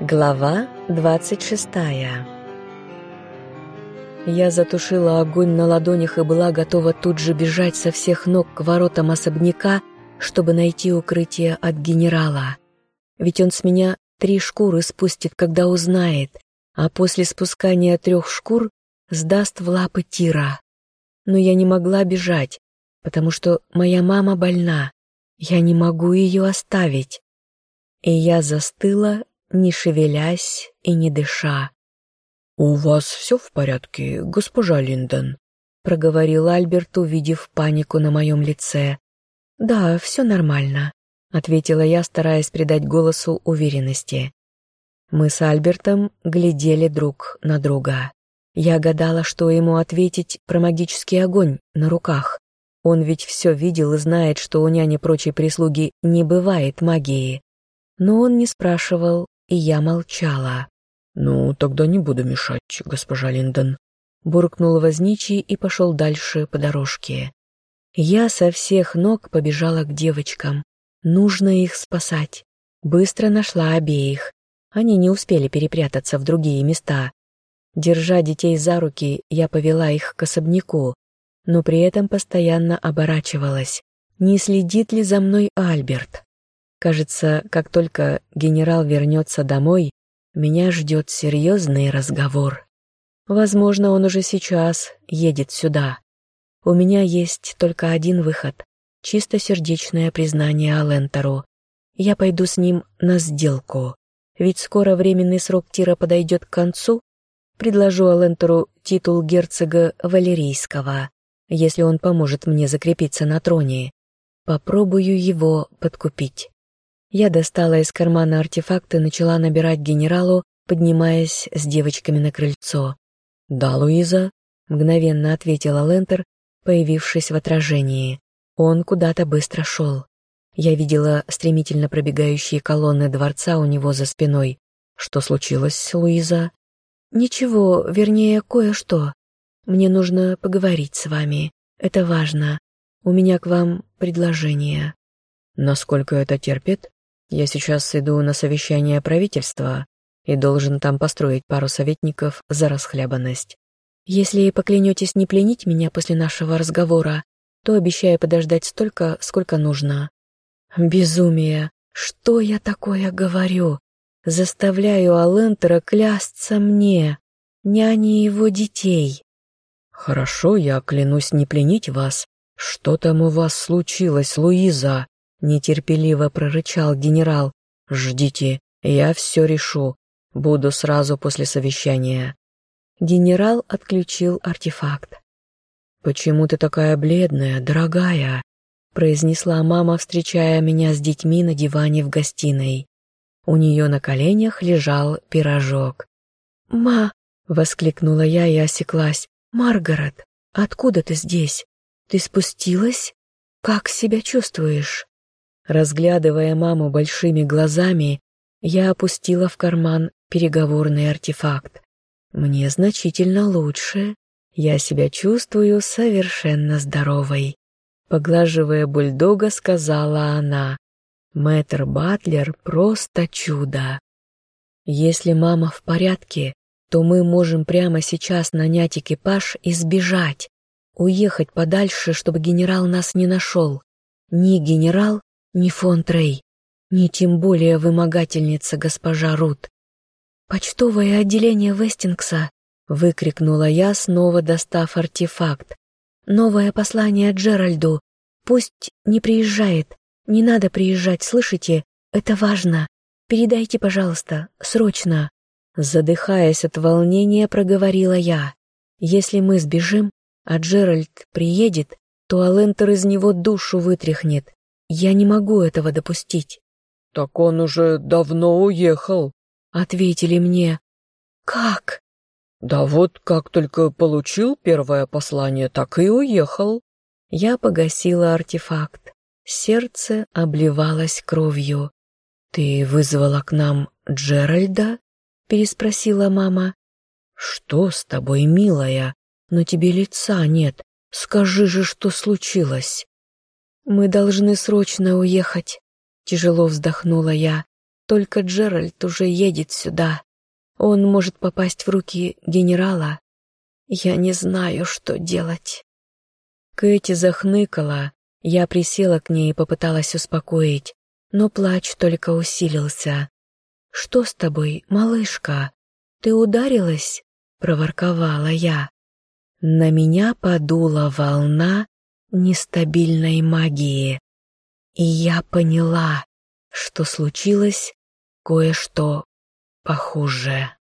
Глава 26 Я затушила огонь на ладонях и была готова тут же бежать со всех ног к воротам особняка, чтобы найти укрытие от генерала. Ведь он с меня три шкуры спустит, когда узнает, а после спускания трех шкур сдаст в лапы Тира. Но я не могла бежать, потому что моя мама больна. Я не могу ее оставить. И я застыла не шевелясь и не дыша. «У вас все в порядке, госпожа Линдон?» — проговорил Альберт, увидев панику на моем лице. «Да, все нормально», — ответила я, стараясь придать голосу уверенности. Мы с Альбертом глядели друг на друга. Я гадала, что ему ответить про магический огонь на руках. Он ведь все видел и знает, что у няни прочей прислуги не бывает магии. Но он не спрашивал, и я молчала. «Ну, тогда не буду мешать, госпожа Линдон», — буркнул возничий и пошел дальше по дорожке. Я со всех ног побежала к девочкам. Нужно их спасать. Быстро нашла обеих. Они не успели перепрятаться в другие места. Держа детей за руки, я повела их к особняку, но при этом постоянно оборачивалась. Не следит ли за мной Альберт? Кажется, как только генерал вернется домой, меня ждет серьезный разговор. Возможно, он уже сейчас едет сюда. У меня есть только один выход — чистосердечное признание Алентору. Я пойду с ним на сделку. Ведь скоро временный срок Тира подойдет к концу. Предложу Алентору титул герцога Валерийского, если он поможет мне закрепиться на троне. Попробую его подкупить. Я достала из кармана артефакт и начала набирать генералу, поднимаясь с девочками на крыльцо. «Да, Луиза», — мгновенно ответила Лентер, появившись в отражении. Он куда-то быстро шел. Я видела стремительно пробегающие колонны дворца у него за спиной. «Что случилось, Луиза?» «Ничего, вернее, кое-что. Мне нужно поговорить с вами. Это важно. У меня к вам предложение». «Насколько это терпит?» Я сейчас иду на совещание правительства и должен там построить пару советников за расхлябанность. Если поклянетесь не пленить меня после нашего разговора, то обещаю подождать столько, сколько нужно. Безумие! Что я такое говорю? Заставляю Алентера клясться мне, няне его детей. Хорошо, я клянусь не пленить вас. Что там у вас случилось, Луиза? Нетерпеливо прорычал генерал. «Ждите, я все решу. Буду сразу после совещания». Генерал отключил артефакт. «Почему ты такая бледная, дорогая?» произнесла мама, встречая меня с детьми на диване в гостиной. У нее на коленях лежал пирожок. «Ма!» — воскликнула я и осеклась. «Маргарет, откуда ты здесь? Ты спустилась? Как себя чувствуешь?» Разглядывая маму большими глазами, я опустила в карман переговорный артефакт. Мне значительно лучше. Я себя чувствую совершенно здоровой. Поглаживая бульдога, сказала она. Мэтр Батлер просто чудо. Если мама в порядке, то мы можем прямо сейчас нанять экипаж и сбежать, уехать подальше, чтобы генерал нас не нашел. Ни генерал, ни фон Трей, ни тем более вымогательница госпожа Рут. «Почтовое отделение Вестингса!» — выкрикнула я, снова достав артефакт. «Новое послание Джеральду. Пусть не приезжает. Не надо приезжать, слышите? Это важно. Передайте, пожалуйста, срочно!» Задыхаясь от волнения, проговорила я. «Если мы сбежим, а Джеральд приедет, то Алентер из него душу вытряхнет. Я не могу этого допустить. Так он уже давно уехал, ответили мне. Как? Да вот как только получил первое послание, так и уехал. Я погасила артефакт. Сердце обливалось кровью. «Ты вызвала к нам Джеральда?» — переспросила мама. «Что с тобой, милая? Но тебе лица нет. Скажи же, что случилось?» «Мы должны срочно уехать», — тяжело вздохнула я. Только Джеральд уже едет сюда. Он может попасть в руки генерала. Я не знаю, что делать. Кэти захныкала. Я присела к ней и попыталась успокоить, но плач только усилился. «Что с тобой, малышка? Ты ударилась?» — проворковала я. На меня подула волна нестабильной магии. И я поняла, что случилось кое-что похуже.